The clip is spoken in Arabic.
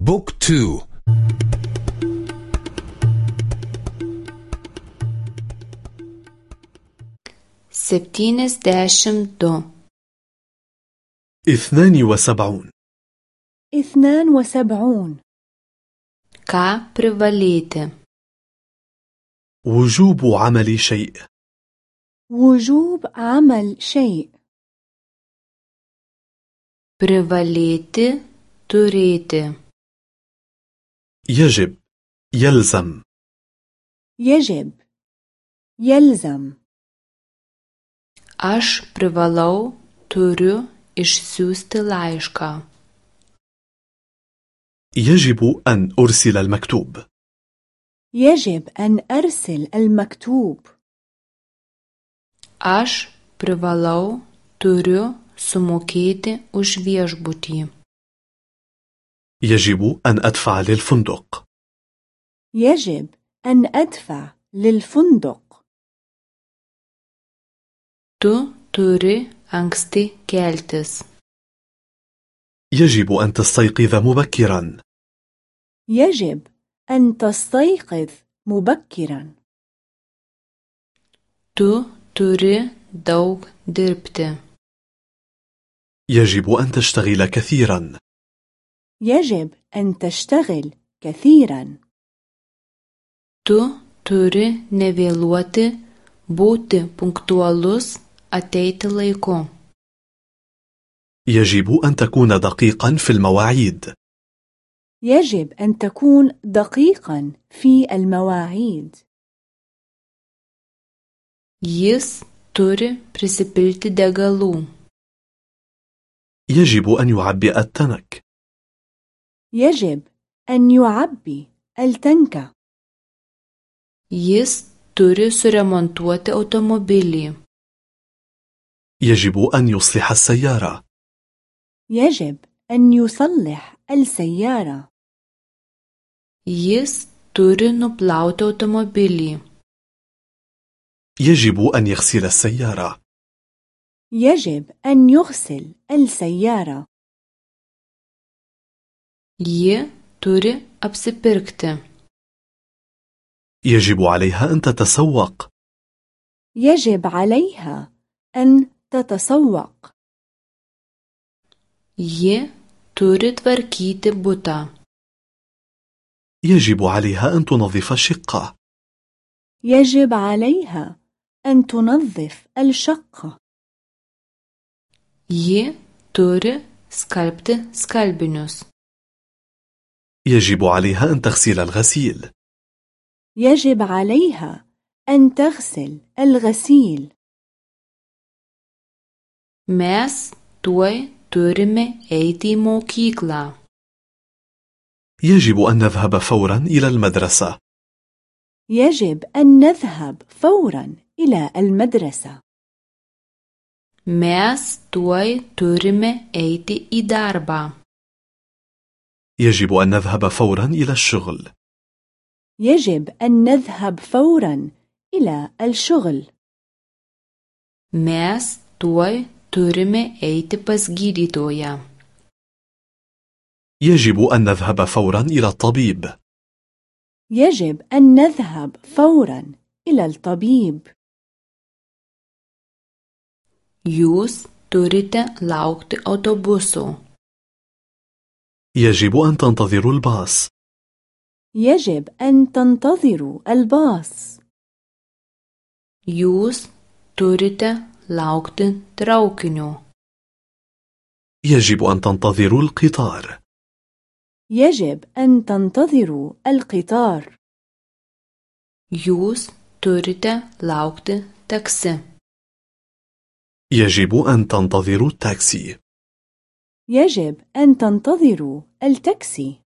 Būk tu. Septyniasdešimt du. اثنان وسبعون. اثنان وسبعون. Ką privalėti وجوب عمل شيء. وجوب عمل شيء. Privalėti turėti يجب يلزم يجب يلزم aš privalau turiu išsiųsti laišką يجب أن أرسل المكتوب يجب أن أرسل المكتوب aš privalau turiu sumokėti už viešbutį يجب أن أدفع للفندق. يجب أن أدفع للفندق. Tu turi anksti keltis. يجب أن تستيقظ مبكرا. يجب أن تستيقظ مبكرا. Tu turi daug dirbti. يجب أن تشتغل كثيرا. يجب أن تشتغل كثيرا. Tu turi nevėluoti būti punktualus ateiti laiku. يجب أن تكون دقيقا في المواعيد. يجب أن تكون دقيقا في المواعيد. Jis turi prisipilti degalų. يجب أن يعبئ التنك. يجب أن يعبي التنك. Jis turi suremontuoti automobilį. يجب أن يصلح السيارة. يجب أن يصلح السيارة. Jis turi nuplauti automobilį. يجب أن يغسل السيارة. يجب أن يغسل السيارة. Ji turi apsipirkti. يجب عليها أن تتسوق. يجب عليها أن تتسوق. Ji turi tvarkyti butą. يجب عليها أن تنظف الشقة. يجب عليها أن تنظف الشقة. Ji turi skalbti skalbinius. يجب عليها أن تغسل الغسيل. يجب عليها أن تغسل الغسيل. Mes tuoj turime eiti į mokyklą. يجب أن نذهب فورا إلى المدرسة. يجب أن نذهب فورا إلى المدرسة. Mes tuoj turime eiti į darbą. يجب أن نذهب فورا إلى الشغل. يجب أن نذهب فورا إلى الشغل. Mes tuoj turime eiti pas gydytoją. يجب أن نذهب فورا إلى الطبيب. يجب أن نذهب فورا إلى الطبيب. Jūs turite laukti autobuso. يجب أن تنتظروا الباص. يجب أن تنتظروا الباص. Jūs turite laukti traukinio يجب أن تنتظروا القطار. يجب أن تنتظروا القطار. Jūs turite laukti taksi. يجب أن تنتظروا التاكسي. يجب أن تنتظروا التاكسي.